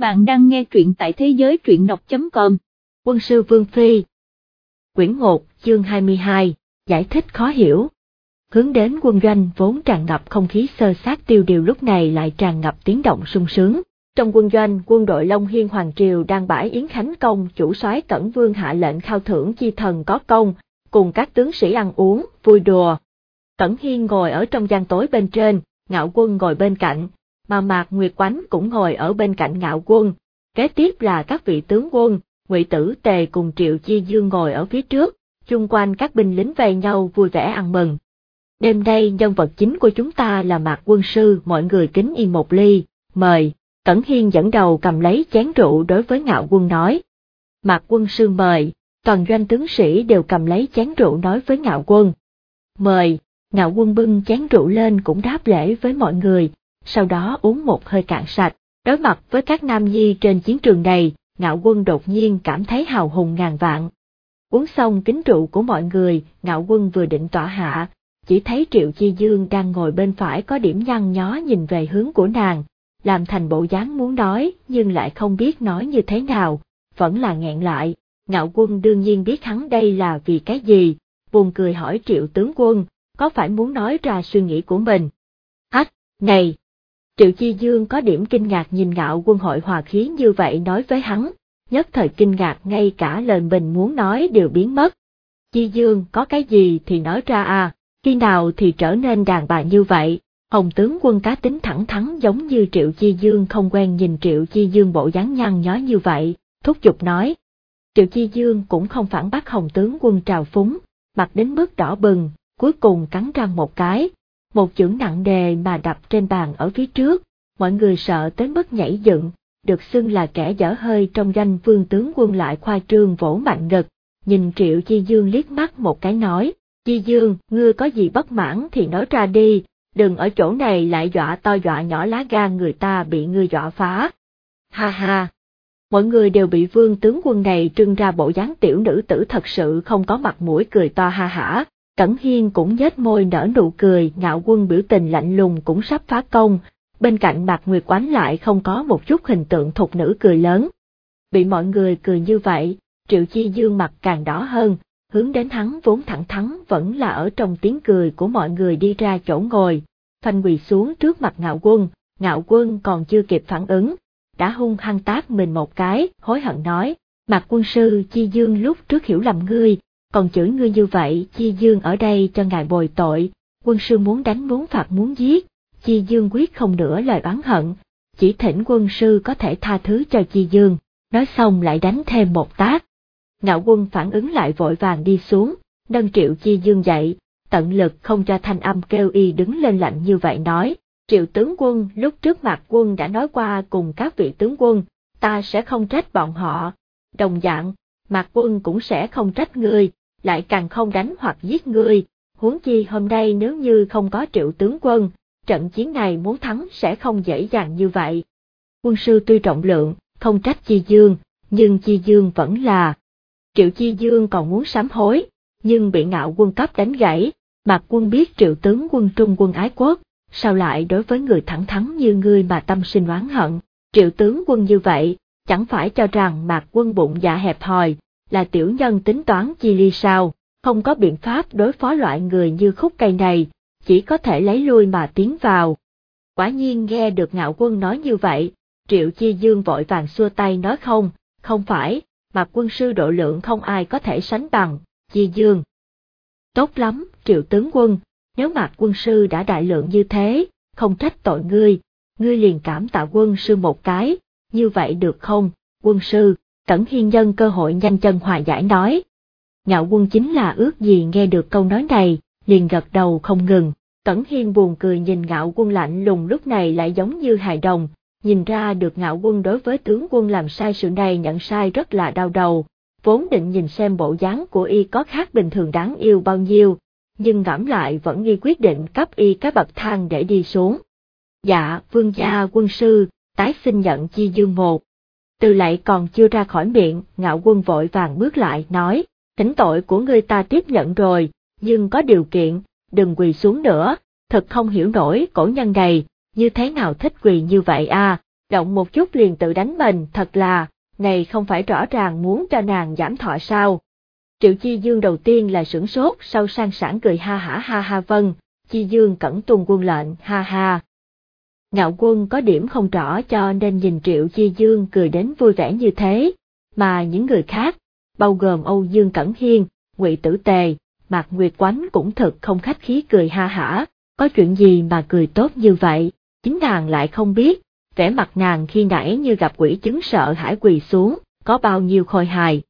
Bạn đang nghe truyện tại thế giới truyện đọc.com. Quân sư Vương Phi Quyển 1, chương 22, giải thích khó hiểu. Hướng đến quân doanh vốn tràn ngập không khí sơ sát tiêu điều lúc này lại tràn ngập tiếng động sung sướng. Trong quân doanh, quân đội Long Hiên Hoàng Triều đang bãi Yến Khánh Công chủ soái Cẩn Vương hạ lệnh khao thưởng chi thần có công, cùng các tướng sĩ ăn uống, vui đùa. Cẩn Hiên ngồi ở trong gian tối bên trên, ngạo quân ngồi bên cạnh, mà Mạc Nguyệt Quánh cũng ngồi ở bên cạnh ngạo quân, kế tiếp là các vị tướng quân, Ngụy Tử Tề cùng Triệu Chi Dương ngồi ở phía trước, chung quanh các binh lính vây nhau vui vẻ ăn mừng. Đêm nay nhân vật chính của chúng ta là Mạc Quân Sư, mọi người kính y một ly, mời, Cẩn Hiên dẫn đầu cầm lấy chén rượu đối với ngạo quân nói. Mạc Quân Sư mời, toàn doanh tướng sĩ đều cầm lấy chén rượu nói với ngạo quân. Mời, ngạo quân bưng chén rượu lên cũng đáp lễ với mọi người, sau đó uống một hơi cạn sạch. Đối mặt với các nam nhi trên chiến trường này, ngạo quân đột nhiên cảm thấy hào hùng ngàn vạn. Uống xong kính rượu của mọi người, ngạo quân vừa định tỏa hạ, chỉ thấy Triệu Chi Dương đang ngồi bên phải có điểm nhăn nhó nhìn về hướng của nàng, làm thành bộ dáng muốn nói nhưng lại không biết nói như thế nào, vẫn là nghẹn lại. Ngạo quân đương nhiên biết hắn đây là vì cái gì, buồn cười hỏi Triệu tướng quân, có phải muốn nói ra suy nghĩ của mình? Ách, này, Triệu Chi Dương có điểm kinh ngạc nhìn ngạo quân hội hòa khí như vậy nói với hắn, nhất thời kinh ngạc ngay cả lời mình muốn nói đều biến mất. Chi Dương có cái gì thì nói ra à, khi nào thì trở nên đàn bà như vậy, Hồng tướng quân cá tính thẳng thắn giống như Triệu Chi Dương không quen nhìn Triệu Chi Dương bộ dáng nhăn nhó như vậy, thúc giục nói. Triệu Chi Dương cũng không phản bác Hồng tướng quân trào phúng, mặt đến mức đỏ bừng, cuối cùng cắn răng một cái, một chưởng nặng đề mà đập trên bàn ở phía trước, mọi người sợ tới mức nhảy dựng, được xưng là kẻ dở hơi trong danh vương tướng quân lại khoa trương vỗ mạnh ngực, nhìn Triệu Chi Dương liếc mắt một cái nói, Chi Dương, ngươi có gì bất mãn thì nói ra đi, đừng ở chỗ này lại dọa to dọa nhỏ lá gan người ta bị ngươi dọa phá. Ha ha! Mọi người đều bị vương tướng quân này trưng ra bộ dáng tiểu nữ tử thật sự không có mặt mũi cười to ha hả, Cẩn Hiên cũng nhếch môi nở nụ cười, ngạo quân biểu tình lạnh lùng cũng sắp phá công, bên cạnh Mạc Nguyệt quán lại không có một chút hình tượng thục nữ cười lớn. Bị mọi người cười như vậy, Triệu Chi Dương mặt càng đỏ hơn, hướng đến hắn vốn thẳng thắn vẫn là ở trong tiếng cười của mọi người đi ra chỗ ngồi, phanh quỳ xuống trước mặt ngạo quân, ngạo quân còn chưa kịp phản ứng, đã hung hăng tác mình một cái, hối hận nói, Mạc quân sư Chi Dương lúc trước hiểu lầm ngươi, còn chửi ngươi như vậy, Chi Dương ở đây cho ngài bồi tội, quân sư muốn đánh muốn phạt muốn giết, Chi Dương quyết không nữa lời oán hận, chỉ thỉnh quân sư có thể tha thứ cho Chi Dương, nói xong lại đánh thêm một tác. Ngạo quân phản ứng lại vội vàng đi xuống, nâng triệu Chi Dương dậy, tận lực không cho thanh âm kêu y đứng lên lạnh như vậy nói, triệu tướng quân lúc trước mặt quân đã nói qua cùng các vị tướng quân, ta sẽ không trách bọn họ, đồng dạng, mặt quân cũng sẽ không trách ngươi, lại càng không đánh hoặc giết ngươi, huống chi hôm nay nếu như không có triệu tướng quân, trận chiến này muốn thắng sẽ không dễ dàng như vậy. Quân sư tuy trọng lượng, không trách Chi Dương, nhưng Chi Dương vẫn là. Triệu Chi Dương còn muốn sám hối, nhưng bị ngạo quân cấp đánh gãy, Mặc quân biết triệu tướng quân trung quân ái quốc, sao lại đối với người thẳng thắn như ngươi mà tâm sinh oán hận, triệu tướng quân như vậy, chẳng phải cho rằng mạc quân bụng dạ hẹp hòi, là tiểu nhân tính toán chi ly sao, không có biện pháp đối phó loại người như khúc cây này, chỉ có thể lấy lui mà tiến vào. Quả nhiên nghe được ngạo quân nói như vậy, triệu chi dương vội vàng xua tay nói không, không phải, mà quân sư độ lượng không ai có thể sánh bằng, chi dương. Tốt lắm, triệu tướng quân, nếu mạc quân sư đã đại lượng như thế, không trách tội ngươi, ngươi liền cảm tạ quân sư một cái, như vậy được không, quân sư, Cẩn Hiên nhân cơ hội nhanh chân hòa giải nói. Ngạo quân chính là ước gì nghe được câu nói này, liền gật đầu không ngừng. Cẩn Hiên buồn cười nhìn ngạo quân lạnh lùng lúc này lại giống như hài đồng, nhìn ra được ngạo quân đối với tướng quân làm sai sự này nhận sai rất là đau đầu, vốn định nhìn xem bộ dáng của y có khác bình thường đáng yêu bao nhiêu, nhưng ngẫm lại vẫn nghi quyết định cấp y cái bậc thang để đi xuống. Dạ, vương gia quân sư, tái xin nhận chi dương một từ lại còn chưa ra khỏi miệng, ngạo quân vội vàng bước lại, nói, thỉnh tội của ngươi ta tiếp nhận rồi, nhưng có điều kiện, đừng quỳ xuống nữa, thật không hiểu nổi cổ nhân này, như thế nào thích quỳ như vậy à, động một chút liền tự đánh mình, thật là, này không phải rõ ràng muốn cho nàng giảm thọ sao. Triệu Chi Dương đầu tiên là sửng sốt, sau sang sảng cười ha hả ha ha vân, Chi Dương cẩn tuân quân lệnh, ha ha. Ngạo quân có điểm không rõ cho nên nhìn Triệu Chi Dương cười đến vui vẻ như thế, mà những người khác, bao gồm Âu Dương Cẩn Hiên, Ngụy Tử Tề, Mạc Nguyệt Quánh cũng thật không khách khí cười ha hả, có chuyện gì mà cười tốt như vậy, chính nàng lại không biết, vẻ mặt nàng khi nãy như gặp quỷ chứng sợ hãi quỳ xuống, có bao nhiêu khôi hài.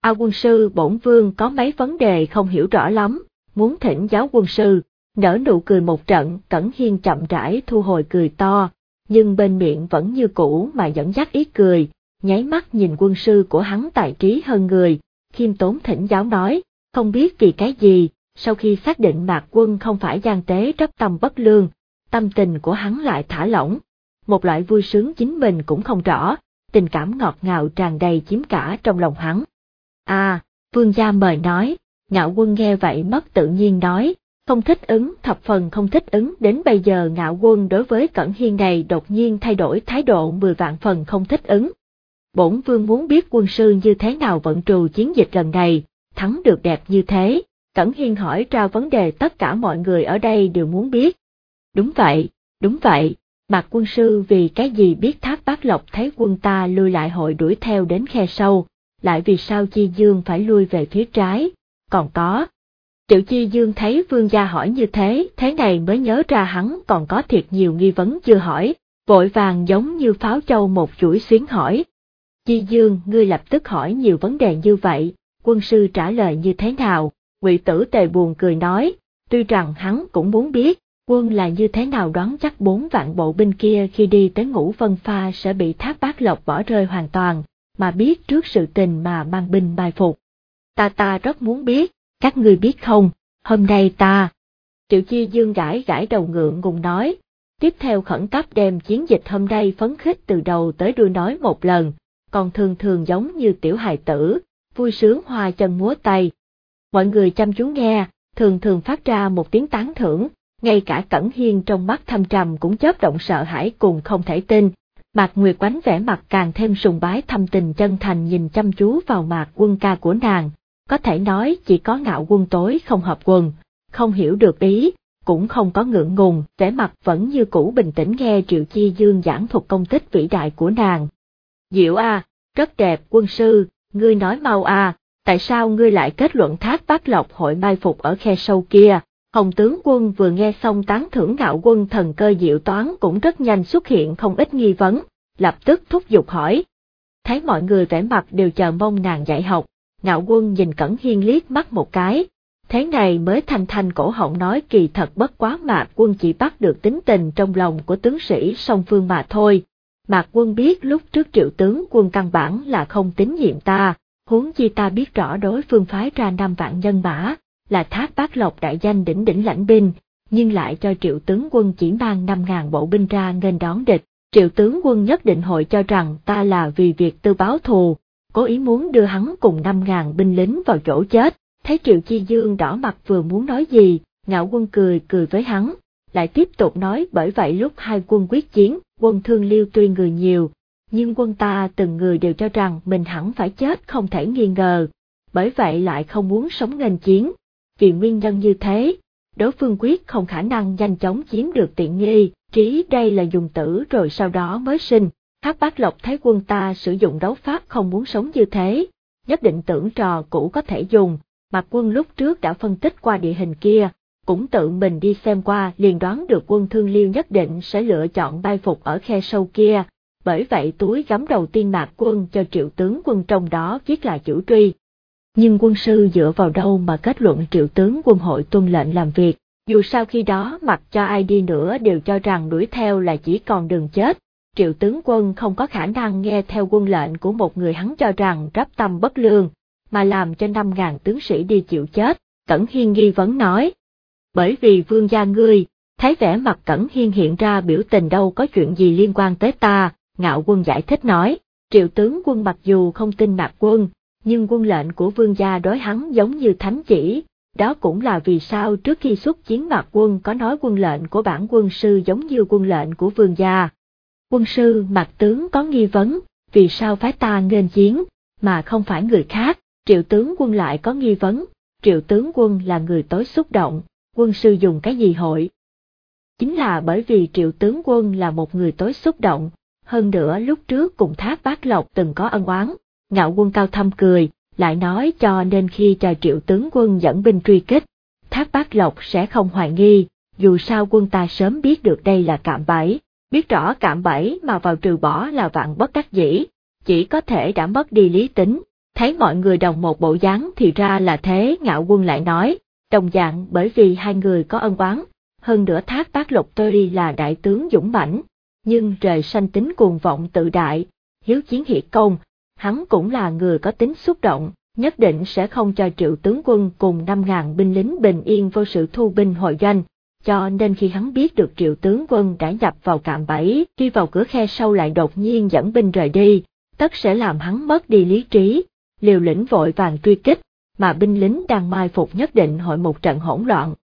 A quân sư bổn vương có mấy vấn đề không hiểu rõ lắm, muốn thỉnh giáo quân sư, nở nụ cười một trận, Cẩn Hiên chậm rãi thu hồi cười to, nhưng bên miệng vẫn như cũ mà dẫn dắt ý cười, nháy mắt nhìn quân sư của hắn tài trí hơn người, khiêm tốn thỉnh giáo nói, không biết vì cái gì, sau khi xác định mạc quân không phải gian tế rất tâm bất lương, tâm tình của hắn lại thả lỏng, một loại vui sướng chính mình cũng không rõ, tình cảm ngọt ngào tràn đầy chiếm cả trong lòng hắn. À, vương gia mời nói, ngạo quân nghe vậy mất tự nhiên nói, không thích ứng thập phần không thích ứng đến bây giờ ngạo quân đối với Cẩn Hiên này đột nhiên thay đổi thái độ mười vạn phần không thích ứng. Bổn vương muốn biết quân sư như thế nào vận trù chiến dịch lần này, thắng được đẹp như thế, Cẩn Hiên hỏi ra vấn đề tất cả mọi người ở đây đều muốn biết. Đúng vậy, đúng vậy, Mạc quân sư vì cái gì biết thác bác lộc thấy quân ta lui lại hội đuổi theo đến khe sâu, lại vì sao Chi Dương phải lui về phía trái, còn có. Triệu Chi Dương thấy vương gia hỏi như thế, thế này mới nhớ ra hắn còn có thiệt nhiều nghi vấn chưa hỏi, vội vàng giống như pháo châu một chuỗi xuyến hỏi. Chi Dương, ngươi lập tức hỏi nhiều vấn đề như vậy, quân sư trả lời như thế nào, ngụy tử tề buồn cười nói, tuy rằng hắn cũng muốn biết, quân là như thế nào đoán chắc bốn vạn bộ binh kia khi đi tới ngũ vân pha sẽ bị thác bát lộc bỏ rơi hoàn toàn, mà biết trước sự tình mà mang binh bài phục. Ta ta rất muốn biết, các ngươi biết không, hôm nay ta. tiểu Chi Dương gãi gãi đầu ngượng ngùng nói, tiếp theo khẩn cấp đem chiến dịch hôm nay phấn khích từ đầu tới đuôi nói một lần, còn thường thường giống như tiểu hài tử, vui sướng hoa chân múa tay. Mọi người chăm chú nghe, thường thường phát ra một tiếng tán thưởng, ngay cả Cẩn Hiên trong mắt thâm trầm cũng chớp động sợ hãi cùng không thể tin. Mạc Nguyệt quánh vẻ mặt càng thêm sùng bái thâm tình chân thành nhìn chăm chú vào mạc quân ca của nàng, có thể nói chỉ có ngạo quân tối không hợp quần, không hiểu được ý, cũng không có ngượng ngùng, vẻ mặt vẫn như cũ bình tĩnh nghe Triệu Chi Dương giảng thuật công tích vĩ đại của nàng. Diệu a, rất đẹp quân sư, ngươi nói mau a, tại sao ngươi lại kết luận thác bác lộc hội mai phục ở khe sâu kia, Hồng tướng quân vừa nghe xong tán thưởng ngạo quân thần cơ diệu toán cũng rất nhanh xuất hiện không ít nghi vấn, lập tức thúc giục hỏi. Thấy mọi người vẻ mặt đều chờ mong nàng dạy học, ngạo quân nhìn Cẩn Hiên liếc mắt một cái, thế này mới thanh thanh cổ họng nói kỳ thật bất quá mạc quân chỉ bắt được tính tình trong lòng của tướng sĩ song phương mà thôi. Mạc quân biết lúc trước triệu tướng quân căn bản là không tín nhiệm ta, huống chi ta biết rõ đối phương phái ra năm vạn nhân mã, là thác bác lộc đại danh đỉnh đỉnh lãnh binh, nhưng lại cho triệu tướng quân chỉ mang năm ngàn bộ binh ra nghênh đón địch. Triệu tướng quân nhất định hội cho rằng ta là vì việc tư báo thù, cố ý muốn đưa hắn cùng năm ngàn binh lính vào chỗ chết, thấy Triệu Chi Dương đỏ mặt vừa muốn nói gì, ngạo quân cười cười với hắn, lại tiếp tục nói bởi vậy lúc hai quân quyết chiến, quân thương liêu tuy người nhiều, nhưng quân ta từng người đều cho rằng mình hẳn phải chết không thể nghi ngờ, bởi vậy lại không muốn sống nghênh chiến, vì nguyên nhân như thế, đối phương quyết không khả năng nhanh chóng chiếm được tiện nghi, trí đây là dùng tử rồi sau đó mới sinh. Thác bác lộc thấy quân ta sử dụng đấu pháp không muốn sống như thế, nhất định tưởng trò cũ có thể dùng, mà quân lúc trước đã phân tích qua địa hình kia, cũng tự mình đi xem qua liền đoán được quân thương liêu nhất định sẽ lựa chọn bay phục ở khe sâu kia, bởi vậy túi gắm đầu tiên mạc quân cho triệu tướng quân trong đó viết là chủ truy, nhưng quân sư dựa vào đâu mà kết luận triệu tướng quân hội tuân lệnh làm việc, dù sao khi đó mặc cho ai đi nữa đều cho rằng đuổi theo là chỉ còn đường chết, triệu tướng quân không có khả năng nghe theo quân lệnh của một người hắn cho rằng rắp tâm bất lương, mà làm cho năm ngàn tướng sĩ đi chịu chết, Cẩn Hiên nghi vấn nói. Bởi vì vương gia ngươi, thấy vẻ mặt Cẩn Hiên hiện ra biểu tình đâu có chuyện gì liên quan tới ta, ngạo quân giải thích nói, triệu tướng quân mặc dù không tin mạc quân, nhưng quân lệnh của vương gia đối hắn giống như thánh chỉ, đó cũng là vì sao trước khi xuất chiến mạc quân có nói quân lệnh của bản quân sư giống như quân lệnh của vương gia. Quân sư mặt tướng có nghi vấn, vì sao phái ta nghênh chiến, mà không phải người khác, triệu tướng quân lại có nghi vấn, triệu tướng quân là người tối xúc động, quân sư dùng cái gì hội? Chính là bởi vì triệu tướng quân là một người tối xúc động, hơn nữa lúc trước cùng thác bác lộc từng có ân oán, ngạo quân cao thâm cười, lại nói cho nên khi cho triệu tướng quân dẫn binh truy kích, thác bác lộc sẽ không hoài nghi, dù sao quân ta sớm biết được đây là cạm bẫy, biết rõ cạm bẫy mà vào trừ bỏ là vạn bất đắc dĩ, chỉ có thể đã mất đi lý tính, thấy mọi người đồng một bộ dáng thì ra là thế ngạo quân lại nói, đồng dạng bởi vì hai người có ân oán, hơn nữa thác bác lục tôi là đại tướng dũng mãnh, nhưng trời sanh tính cuồng vọng tự đại, hiếu chiến hiệt công, hắn cũng là người có tính xúc động, nhất định sẽ không cho triệu tướng quân cùng 5.000 binh lính bình yên vô sự thu binh hội doanh, cho nên khi hắn biết được triệu tướng quân đã nhập vào cạm bẫy, đi vào cửa khe sâu lại đột nhiên dẫn binh rời đi, tất sẽ làm hắn mất đi lý trí, liều lĩnh vội vàng truy kích, mà binh lính đang mai phục nhất định hội một trận hỗn loạn.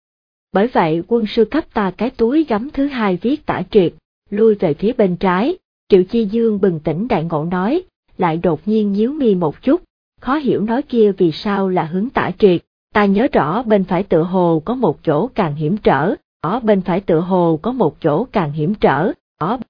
Bởi vậy quân sư cấp ta cái túi gắm thứ hai viết tả triệt, lui về phía bên trái, Triệu Chi Dương bừng tỉnh đại ngộ nói, lại đột nhiên nhíu mi một chút, khó hiểu nói kia vì sao là hướng tả triệt, ta nhớ rõ bên phải tựa hồ có một chỗ càng hiểm trở, ở bên phải tựa hồ có một chỗ càng hiểm trở, ở